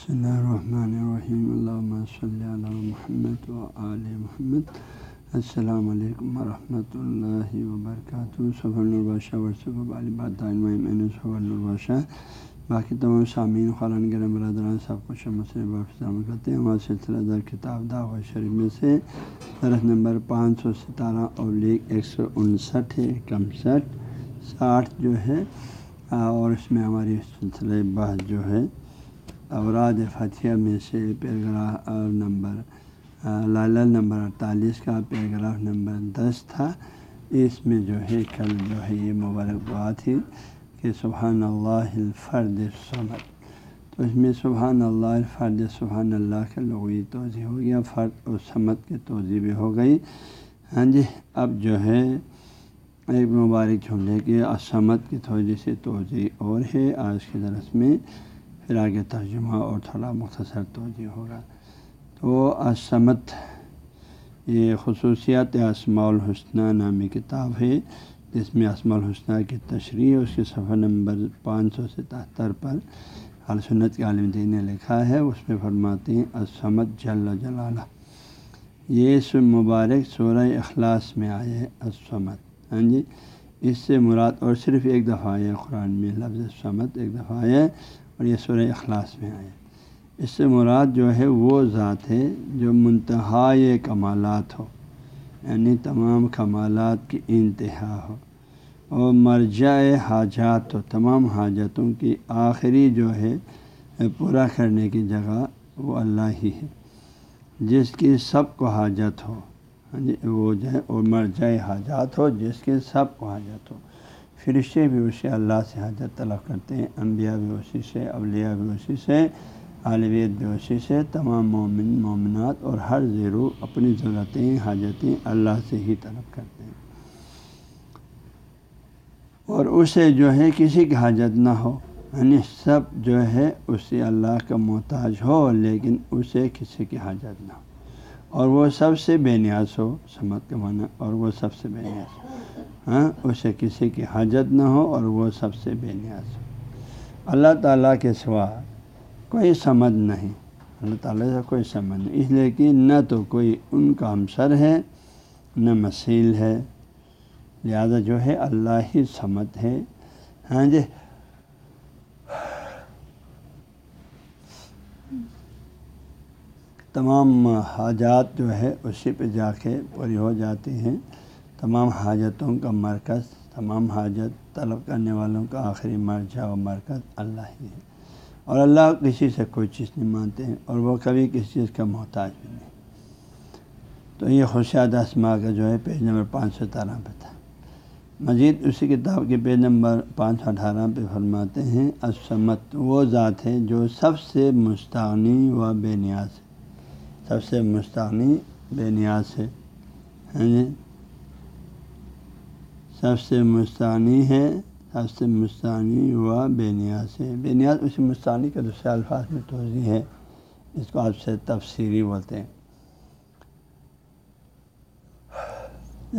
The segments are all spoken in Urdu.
بسم اللہ الرحمن الرحیم اللہ صلی علی محمد و آل محمد السلام علیکم ورحمۃ اللہ وبرکاتہ صبح الباشہ ورثہ الباشہ باقی تمام سامعین خران گرم برادران سب کچھ مسئلہ کرتے ہیں ہمارا سلسلہ در کتاب دعوت شریف میں سے درخت نمبر پانچ سو ستارہ اور لیگ ایک سو انسٹھ ہے اکسٹھ ساٹھ جو ہے اور اس میں ہماری سلسلہ بحث جو ہے اوراد فتح میں سے پیراگراف نمبر لال نمبر اڑتالیس کا پیراگراف نمبر دس تھا۔ اس میں جو ہے، کل جو ہے، یہ مبارکباد تھی کہ سبحان اللہ الفرد سمت تو اس میں سبحان اللہ الفرد، سبحان اللہ کے لغوی توضیع ہو گیا، فرد اور سمت کے توضیع بھی ہو گئی۔ ہاں جی اب جو ہے، ایک مبارک جھونڈے کہ اسمت کی تھوڑی سی توضیع اور ہے۔ آج کے درس میں پھر آگے ترجمہ اور تھوڑا مختصر توجہ ہوگا۔ تو اسمت یہ خصوصیات اسماع الحسنہ نامی کتاب ہے، جس میں اسماع الحسنہ کی تشریح، اس کے صفحہ نمبر پانچ سو ستہتر پر السنت کے عالم دین نے لکھا ہے۔ اس میں فرماتے ہیں اسمت جل جلالہ۔ یہ سب مبارک سورہ اخلاص میں آئے ہے اسمت ہاں جی اس سے مراد اور صرف ایک دفعہ ہے، قرآن میں لفظ سمت ایک دفعہ ہے۔ اور یہ سورہ اخلاص میں آئے اس سے مراد جو ہے وہ ذات ہے جو منتہائے کمالات ہو یعنی تمام کمالات کی انتہا ہو، اور مرجع حاجات ہو، تمام حاجتوں کی آخری جو ہے پورا کرنے کی جگہ وہ اللہ ہی ہے، جس کی سب کو حاجت ہو۔ ہاں جی وہ جو ہے اور مرجع حاجات ہو، جس کی سب کو حاجت ہو۔ فرشتے بھی اسے اللہ سے حاجت طلب کرتے ہیں، انبیاء بھی اسی سے، اولیاء بھی اسی سے عالویت بھی اسی سے، تمام مومن، مومنات اور ہر زیرو اپنی ضرورتیں، حاجتیں اللہ سے ہی طلب کرتے ہیں۔ اور اسے جو ہے کسی کی حاجت نہ ہو یعنی سب جو ہے اسے اللہ کا محتاج ہو، لیکن اسے کسی کی حاجت نہ ہو۔ اور وہ سب سے بے نیاز ہو سمت کا معنی اور وہ سب سے بے نیاز ہو۔ ہاں اسے کسی کی حاجت نہ ہو اور وہ سب سے بے نیاز ہو۔ اللہ تعالیٰ کے سوا کوئی سمجھ نہیں۔ اللہ تعالیٰ سے کوئی سمجھ نہیں۔ اس لیے کہ نہ تو کوئی ان کا ہمسر ہے، نہ مسیل ہے۔ لہذا جو ہے، اللہ ہی سمت ہے۔ ہاں جی۔ تمام حاجات جو ہے، اسی پہ جا کے پوری ہو جاتی ہیں۔ تمام حاجتوں کا مرکز، تمام حاجت طلب کرنے والوں کا آخری مرجع و مرکز اللہ ہی ہے۔ اور اللہ کسی سے کوئی چیز نہیں مانتے ہیں اور وہ کبھی کسی چیز کا محتاج بھی نہیں۔ تو یہ خوشیات اسما کا جو ہے پیج نمبر پانچ سو تارہ پہ تھا۔ مزید اسی کتاب کے پیج نمبر پانچ سو اٹھارہ پہ فرماتے ہیں اسمت وہ ذات ہے جو سب سے مستعنی و بے نیاز ہے۔ سب سے مستعنی بے نیاز ہے۔ ہاں جی؟ سب سے مستانی ہے، سب سے مستانی ہوا بے نیاز ہے۔ بے نیاز اسی مستانی کے دوسرے الفاظ میں توضیع ہے، اس کو آپ سے تفسیری بولتے ہیں۔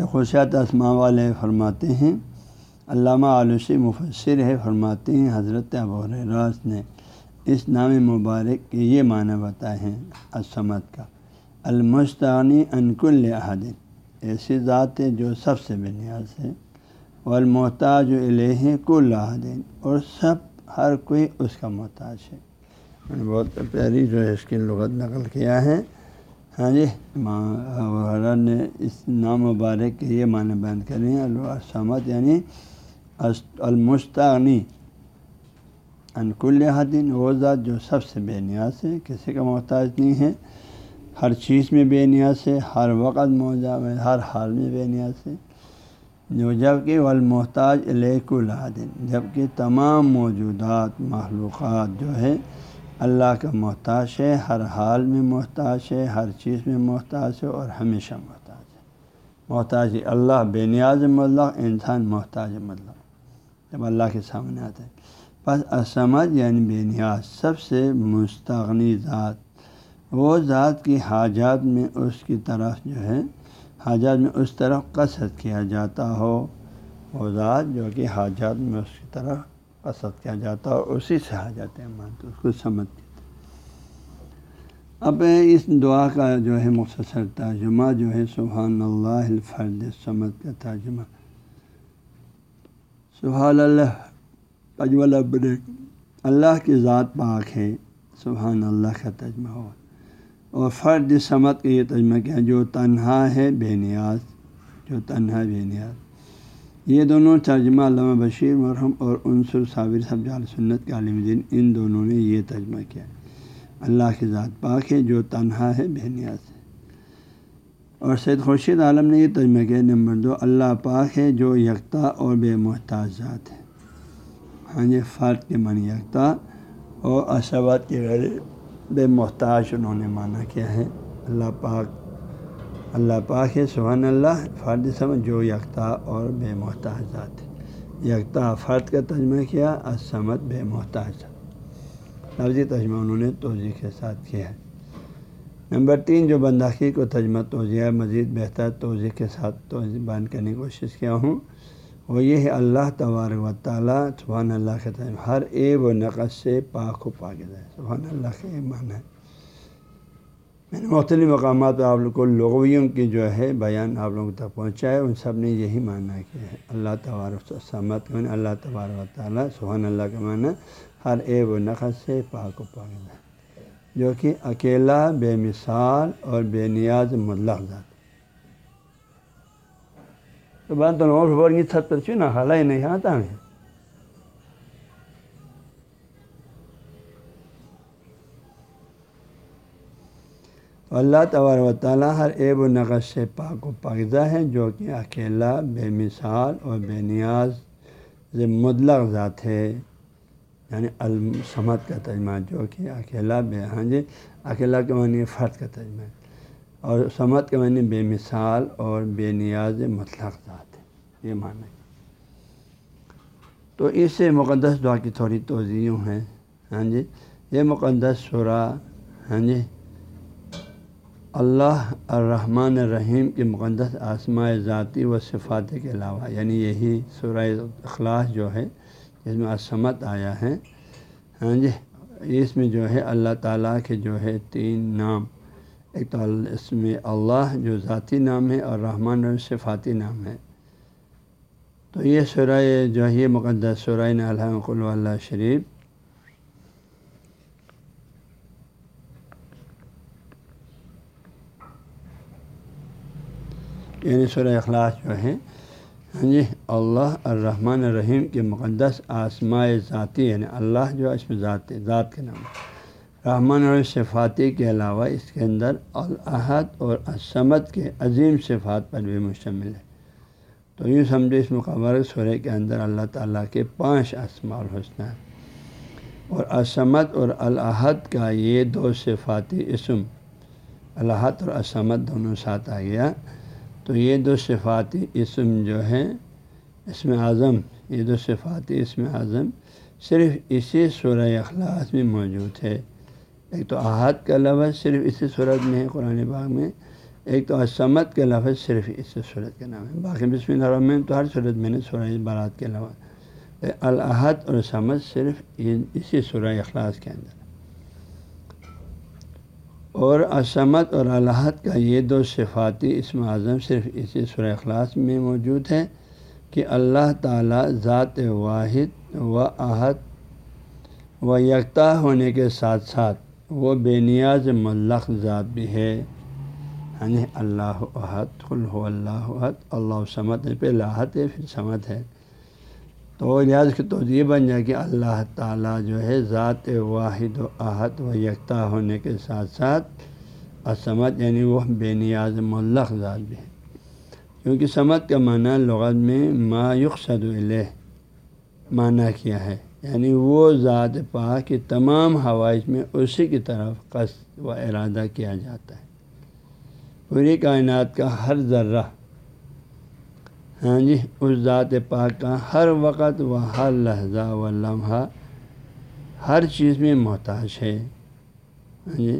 خوشیات اسماء والے فرماتے ہیں، علامہ آلوسی مفسر ہے، فرماتے ہیں، حضرت راس نے اس نام مبارک کے یہ معنی بتائے ہیں اسمت کا۔ المستانی انکل احدین ایسی ذات ہے جو سب سے بے نیاز ہے۔ والمحتاج الہ کو دین اور سب، ہر کوئی اس کا محتاج ہے۔ بہت پیاری جو ہے اس کی لغت نقل کیا ہے۔ ہاں جی ماں نے اس نام مبارک کے یہ معنی بیان کریں السمت یعنی المستانی انکل حدین وہ ذات جو سب سے بے نیاز ہے، کسی کا محتاج نہیں ہے۔ ہر چیز میں بے نیاز ہے، ہر وقت موجہ میں ہر حال میں بے نیاز ہے۔ جو جبکہ والمحتاج علیہ العدن جبکہ تمام موجودات معلومات جو ہے اللہ کا محتاج ہے ہر حال میں محتاج ہے ہر چیز میں محتاج ہے اور ہمیشہ محتاج ہے محتاج اللہ بے نیاز مطلق، انسان محتاج مطلق۔ جب اللہ کے سامنے آتے ہیں بس اسمجھ یعنی بے نیاز، سب سے مستغنی ذات، وہ ذات کی حاجات میں اس کی طرف جو ہے حاجات میں اس طرف قصد کیا جاتا ہو وہ ذات جو کہ حاجات میں اس کی طرف قصد کیا جاتا ہو، اسی سے حاجات مانتے، اس کو سمجھتے۔ اب اس دعا کا جو ہے مختصر ترجمہ جو ہے سبحان اللہ الفرد سمت کا ترجمہ۔ سبحان اللہ اجول اللہ کی ذات پاک ہے، سبحان اللہ کا ترجمہ ہو اور فرد سمت کا یہ ترجمہ کیا جو تنہا ہے بے نیاز، جو تنہا بے نیاز۔ یہ دونوں ترجمہ علامہ بشیر مرحم اور عنصر صابر سب جال سنت کے عالم دین، ان دونوں نے یہ ترجمہ کیا۔ اللہ کی ذات پاک ہے جو تنہا ہے بے نیاز ہے۔ اور سید خورشید عالم نے یہ ترجمہ کیا، نمبر دو، اللہ پاک ہے جو یکتا اور بے محتاج ذات ہے۔ ہاں جی فرد کے من یکتا اور اسبات کے غیر بے محتاج انہوں نے مانا کیا ہے۔ اللہ پاک اللہ پاک ہے، سبحان اللہ، فرد سمجھ جو یکتا اور بے محتاج ذات ہے۔ یکتا فرد کا ترجمہ کیا اسمت بے محتاج لفظی ترجمہ انہوں نے توضیع کے ساتھ کیا ہے۔ نمبر تین، جو بنداخی کو ترجمہ توضیع مزید بہتر توضیع کے ساتھ توضیع بیان کرنے کی کوشش کیا ہوں۔ وہ یہ ہے اللہ تبارک و تعالیٰ سبحان اللہ کے ترجمہ ہر ایب و نقص سے پاک و پاک جائے سبحان اللہ کا ایمان ہے۔ میں نے مختلف مقامات پہ آپ لوگ کو لغویوں کی جو ہے بیان آپ لوگوں تک پہنچا ہے ان سب نے یہی ماننا کیا ہے۔ اللہ تبارک سمت میں اللہ تبارک و تعالیٰ سبحان اللہ کا معنی ہر ایب و نقص سے پاک و پاک ہے۔ جو کہ اکیلا بے مثال اور بے نیاز مطلق ذات تو بات تو چھت پر چنا حال ہی نہیں آتا ہے تو اللہ تبار و تعالیٰ ہر عیب و نقص سے پاک و پاکزہ ہے جو کہ اکیلا بے مثال اور بے نیاز مطلق ذات ہے یعنی السمت کا ترجمہ جو کہ اکیلا بے ہاں جی اکیلا کے معنی فرد کا ترجمہ ہے اور سمت کے معنی بے مثال اور بے نیاز مطلق ذات ہے۔ یہ معنی تو اس سے مقدس دعا کی تھوڑی توضیع ہیں۔ ہاں جی یہ مقدس شعرا ہاں جی اللہ الرحمن الرحیم کی مقدس آسماء ذاتی و صفات کے علاوہ یعنی یہی سورہ اخلاص جو ہے، جس میں اسمت آیا ہے۔ ہاں جی اس میں جو ہے اللہ تعالیٰ کے جو ہے تین نام۔ ایک تو اس میں اللہ جو ذاتی نام ہے اور رحمان اور صفاتی نام ہے۔ تو یہ سورہ جو ہے یہ مقدس سورہ الحمد اللہ شریف۔ یعنی سورہ اخلاص جو ہے ہاں جی اللہ الرحمن الرحیم کے مقدس آسماء ذاتی یعنی اللہ جو ہے اس میں ذات ذات کے نام۔ رحمان اور صفاتی کے علاوہ اس کے اندر الحد اور اسمت کے عظیم صفات پر بھی مشتمل ہے۔ تو یوں سمجھے اس مقبر سورہ کے اندر اللہ تعالیٰ کے پانچ اسماء الحسنہ ہے اور اسمت اور الحد کا یہ دو صفاتی اسم الحد اور اسمت دونوں ساتھ آ گیا۔ تو یہ دو صفاتی اسم جو ہے اسم اعظم، یہ دو صفاتی اسم اعظم صرف اسی سورہ اخلاص میں موجود ہے۔ ایک تو احاد کا لفظ صرف اسی صورت میں ہے قرآن باغ میں، ایک تو اسمت کا لفظ صرف اسی صورت کا نام ہے۔ باقی بسم اللہ الرحمن تو ہر صورت میں نے سورہ بارات کے لفظ الحد اور سمت صرف اسی سورہ اخلاص کے اندر۔ اور اسمت اور الحد کا یہ دو صفاتی اسم اعظم صرف اسی سورہ اخلاص میں موجود ہے کہ اللہ تعالیٰ ذات واحد و احد و یکتا ہونے کے ساتھ ساتھ وہ بے نیاز ملق ذات بھی ہے۔ یعنی اللہ عہد خلح اللہ عہد اللہ سمت ہے یعنی پہ لاحت ہے، پھر سمت ہے۔ تو لحاظ کی تو یہ بن جائے کہ اللہ تعالیٰ جو ہے ذات واحد و احد و یکتا ہونے کے ساتھ ساتھ اسمت یعنی وہ بے نیاز ملق ذات بھی ہے۔ کیونکہ سمت کا معنی لغت میں ما یقصد علیہ معنی کیا ہے؟ یعنی وہ ذات پا کہ تمام حوائج میں اسی کی طرف قصد و ارادہ کیا جاتا ہے۔ پوری کائنات کا ہر ذرہ ہاں جی اس ذات پاک کا ہر وقت و ہر لحظہ و لمحہ ہر چیز میں محتاج ہے۔ ہاں جی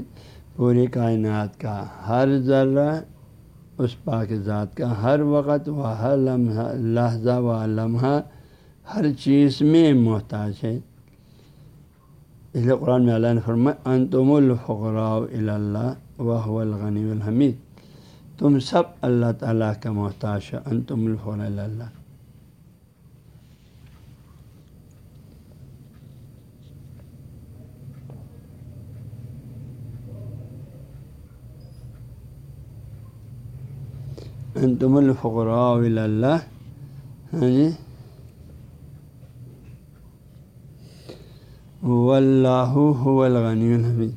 پوری کائنات کا ہر ذرہ اس پاک ذات کا ہر وقت و ہر لمحہ، لحظہ و لمحہ ہر چیز میں محتاج ہے اس لیے قرآن میں اللہ نے فرمایا، انتم الفقراء اللہ و الغنی الحمید تم سب اللہ تعالیٰ کا محتاج انتم الفقراء اللہ انتم الفقراء اللہ ہاں جی۔ واللہ الغنی الحمید.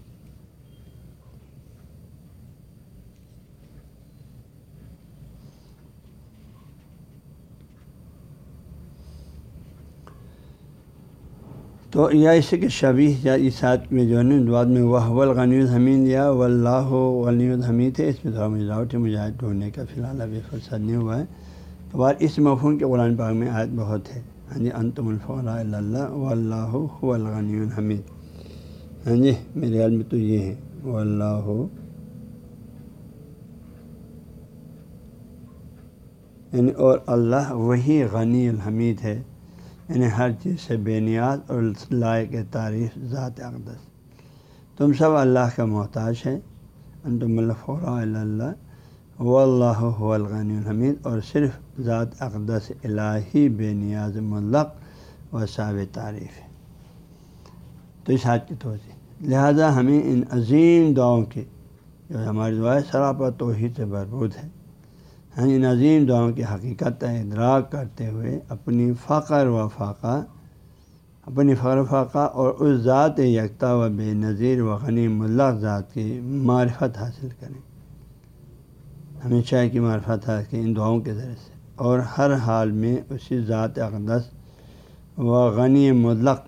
تو یا اس کے شبی یا اسات میں جو ہے نا، بعد میں وہ الغنی الحمید یا و اللہ غنی الحمید ہے، اس میں تھوڑا مجھے مجاہد ڈھونڈنے کا فی الحال ابھی فرصت نہیں ہوا ہے۔ تو بار اس مفہوم کے قرآن پاک میں آیت بہت ہے۔ ہاں جی انتم الفلا اللہ و اللہ الغنی الحمید ہاں جی میرے خیال میں تو یہ ہے و اللہ یعنی اور اللہ وہی غنی الحمید ہے یعنی ہر چیز سے بے نیاز اور لائق تعریف ذات اقدس تم سب اللہ کا محتاج ہے انتم الفورا اللہ و اللہ الغنی الحمید اور صرف ذات اقدس الہی بے نیاز ملق و صاب تعریف ہے۔ تو اس حد کی توجہ لہذا ہمیں ان عظیم دعاؤں کی جو ہماری دعائیں سراپا توحید سے بھرپور ہے ہاں ان عظیم دعاؤں کی حقیقت ادراک کرتے ہوئے اپنی فقر و فاقہ، اپنی فخر و فاقہ اور اس ذات یکتا و بے نظیر و غنی ملق ذات کی معرفت حاصل کریں۔ ہمیشہ کی معرفت حاصل کریں ان دعاؤں کے ذریعے سے۔ اور ہر حال میں اسی ذات اقدس و غنی مطلق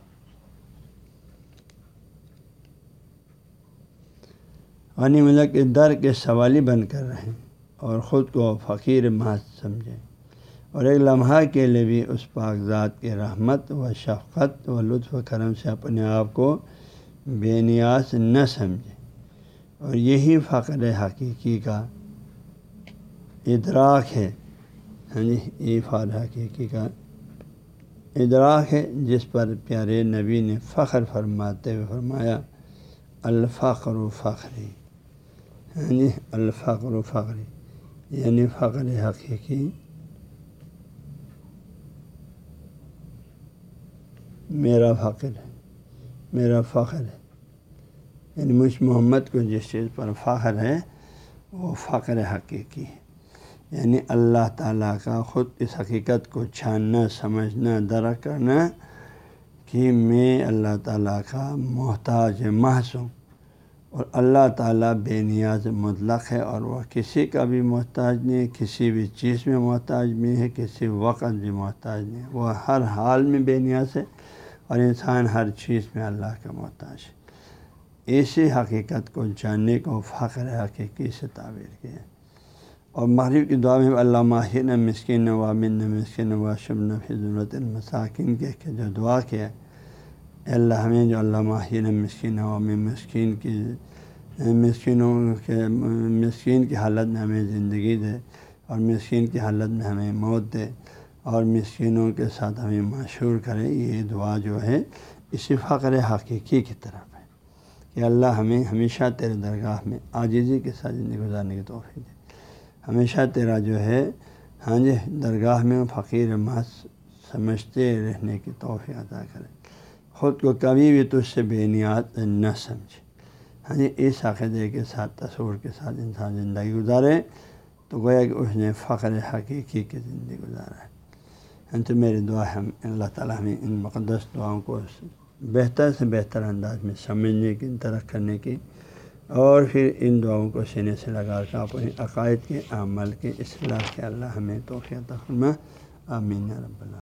غنی ملک کے در کے سوالی بن کر رہیں اور خود کو فقیر محض سمجھیں۔ اور ایک لمحہ کے لیے بھی اس پاک ذات کے رحمت و شفقت و لطف و کرم سے اپنے آپ کو بے نیاز نہ سمجھیں۔ اور یہی فخر حقیقی کا ادراک ہے۔ ہاں جی یہ حقیقی کا ادراک ہے، جس پر پیارے نبی نے فخر فرماتے ہوئے فرمایا، الفقر و فخری۔ ہاں جی الفقر و فخری یعنی فخر حقیقی۔ میرا فخر ہے، میرا فخر ہے۔ یعنی مجھ محمد کو جس چیز پر فخر ہے، وہ فخر حقیقی ہے۔ یعنی اللہ تعالیٰ کا خود اس حقیقت کو چھاننا، سمجھنا درک کرنا کہ میں اللہ تعالیٰ کا محتاج محض ہوں اور اللہ تعالیٰ بے نیاز مطلق ہے اور وہ کسی کا بھی محتاج نہیں کسی بھی چیز میں محتاج نہیں ہے، کسی وقت بھی محتاج نہیں ہے۔ وہ ہر حال میں بے نیاز ہے اور انسان ہر چیز میں اللہ کا محتاج ہے۔ اسی حقیقت کو جاننے کو فخر حقیقی سے تعبیر کیا۔ اور مغرب کی دعا میں اللہ ماہر مسکن وامن مسکن و شب ضرورت المساکین کے جو دعا کیا اللہ ہمیں جو اللہ ماہر مسکین ہو مسکین کی، مسکینوں کے، مسکین کی حالت میں ہمیں زندگی دے اور مسکین کی حالت میں ہمیں موت دے اور مسکینوں کے ساتھ ہمیں مشہور کرے، یہ دعا جو ہے اسی فقر حقیقی کی طرف ہے کہ اللہ ہمیں ہمیشہ تیرے درگاہ میں عاجزی کے ساتھ زندگی گزارنے کی توفیق دے۔ ہمیشہ تیرا جو ہے ہاں جی درگاہ میں فقیر محض سمجھتے رہنے کی توفیق عطا کرے۔ خود کو کبھی بھی تجھ سے بے نیاد نہ سمجھے۔ ہاں جی اس عقیدے کے ساتھ، تصور کے ساتھ انسان زندگی گزارے تو گویا کہ اس نے فخر حقیقی کی زندگی گزارا ہے۔ ہاں تو میری دعا ہم اللہ تعالیٰ ہمیں ان مقدس دعاؤں کو بہتر سے بہتر انداز میں سمجھنے کی طرح کرنے کی اور پھر ان دعاؤں کو سینے سے لگا کر اپنے عقائد کے عمل کے اصلاح کے اللہ ہمیں توفیع فرما آمین رب اللہ